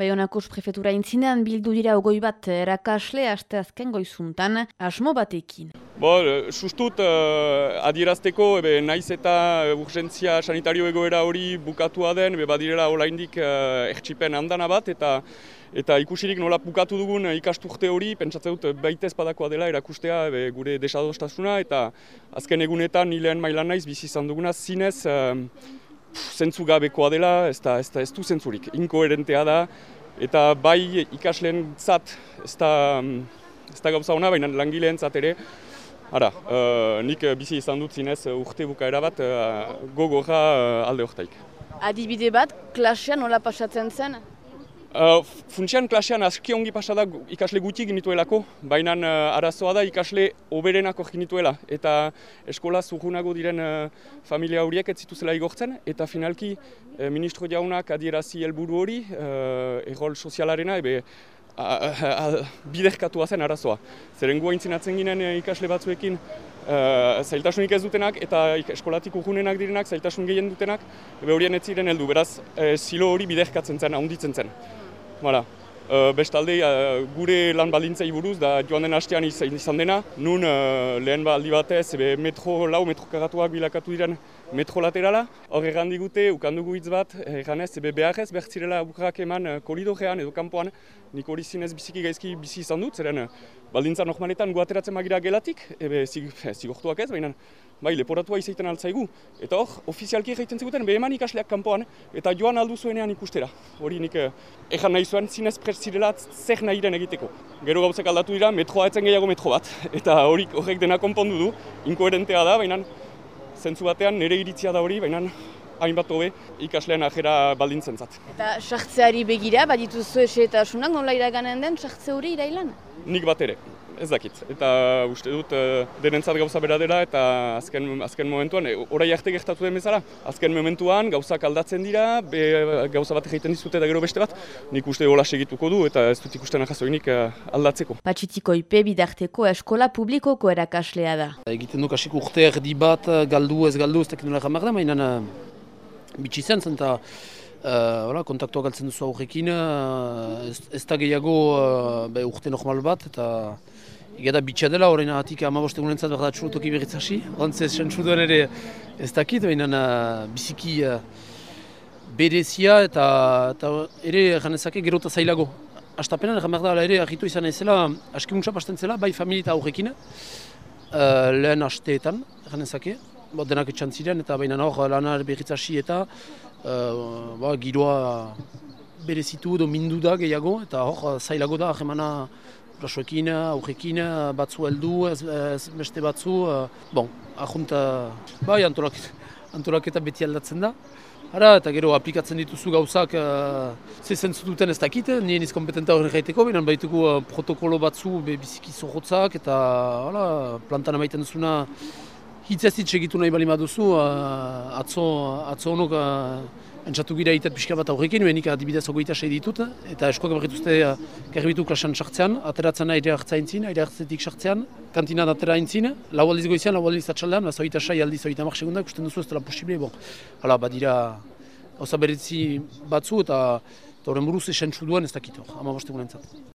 Baionako prefetura intzinean bildu dira ogoi bat erakasle aste azken goizuntan asmo batekin. Bo, sustut uh, adierazteko, ebe, naiz eta urgentzia sanitario egoera hori bukatua den, ebe, badirela olaindik uh, ertxipen handana bat, eta eta ikusirik nola bukatu dugun ikasturte hori, pentsatzen dut baitez padakoa dela erakustea ebe, gure desadostasuna, eta azken egunetan nilean mailan naiz bizi izan duguna zinez uh, zentzu gabekoa dela, ez da ez, da, ez du zentzurik, inkoherentea da, eta bai ikasleen zat, ez da, ez da gauza hona, baina langileen zat ere, Ara, uh, nik bizi izan dut zinez urte bukaera bat uh, gogorra uh, alde hortaik. Adibide bat, klasean nola pasatzen zen? Uh, Funtsian klasean aski ongi pasada ikasle gutxi ginituelako, baina uh, arazoa da ikasle oberenako ginituela. Eta eskola zurgunago diren uh, familia horiek ez zituzela igortzen, eta finalki uh, ministro jaunak adierazi helburu hori, uh, errol sozialarena, ebe biderkatua zen arazoa. Zeren gu aintzinatzen ginen ikasle batzuekin uh, zailtasunik ez dutenak eta eskolatik urgunenak direnak zailtasun gehien dutenak, ebe horien ez ziren heldu, beraz uh, zilo hori biderkatzen zen, ahonditzen zen. Voilà. Uh, bestalde, uh, gure lan baldintzei buruz, da joan den hastean izan dena, nun uh, lehen baldi batez, ebe metro lau, metro karatuak bilakatu diren metro laterala. Hor erran digute, ukandugu hitz bat, erran ez, ebe beharrez, bertzirela bukarak eman koridorean edo kanpoan, nik hori zinez biziki gaizki bizi izan dut, zeren baldintza normaletan gu ateratzen magira gelatik, ebe zigortuak ez, baina bai, leporatua izaiten altzaigu. Eta hor, ofizialki egiten ziguten, beheman ikasleak kanpoan, eta joan aldu zuenean ikustera. Hori nik erran nahi zuen, zinez zirela zer nahi den egiteko. Gero gauzak aldatu dira, metroa etzen gehiago metro bat. Eta hori horrek dena konpondu du, inkoherentea da, baina zentzu batean nire iritzia da hori, baina hainbat hobe ikaslean ajera baldintzen zat. Eta sartzeari begira, baditu zu eta asunak, nola iraganen den sartze hori irailan? Nik bat ere, ez dakit. Eta uste dut uh, denentzat gauza bera dela eta azken, azken momentuan, e, orai arte gertatu den bezala, azken momentuan gauzak aldatzen dira, be, gauza bat egiten dizute eta gero beste bat, nik uste hola segituko du eta ez dut ikusten ahazoinik uh, aldatzeko. Patxitiko ipe bidarteko eskola publikoko erakaslea da. Egiten du kasik urte erdi bat, galdu ez galdu, ez dakit nola jamar da, mainan bitxi zen zen eta uh, kontaktua galtzen duzu aurrekin, uh, ez, ez da gehiago uh, urte normal bat eta Ega da bitxa dela, horrein ahatik amaboste gulentzat behar da txurutoki berriz hasi. Horantz duen ere ez dakit, baina biziki uh, berezia eta, eta ere janezake gero eta zailago. Astapenan egan behar da ere ahitu izan ezela, askimuntza pasten zela, bai familia eta aurrekin, uh, lehen asteetan janezake bo, denak etxan ziren, eta baina hor lanar berritzasi eta uh, ba, giroa berezitu edo mindu da gehiago, eta hor zailago da ahemana rasoekin, aurrekin, batzu heldu, ez, ez beste batzu, uh, bon, ahunta, bai, antolaketa, antolaketa beti aldatzen da. Ara, eta gero aplikatzen dituzu gauzak uh, zezen zututen ez dakit, nien izkompetenta horren gaiteko, baina baituko uh, protokolo batzu be biziki zorrotzak, eta hala, plantan amaiten duzuna hitz ez hitz egitu nahi bali maduzu, uh, atzo, atzo honok uh, entzatu gira itet pixka bat aurrekin, behenik adibidez ogoita sei ditut, eta eskoak berrituzte uh, garbitu klasan sartzean, ateratzen aire hartzaintzin, aire hartzetik sartzean, kantinan atera intzin, lau aldiz goizian, lau aldiz atxaldean, baz oita sai aldiz oita mar segundak, usten duzu ez dela posible, bon. Hala, badira, osa beretzi batzu eta horren buruz esentzu duen ez dakit hor, ama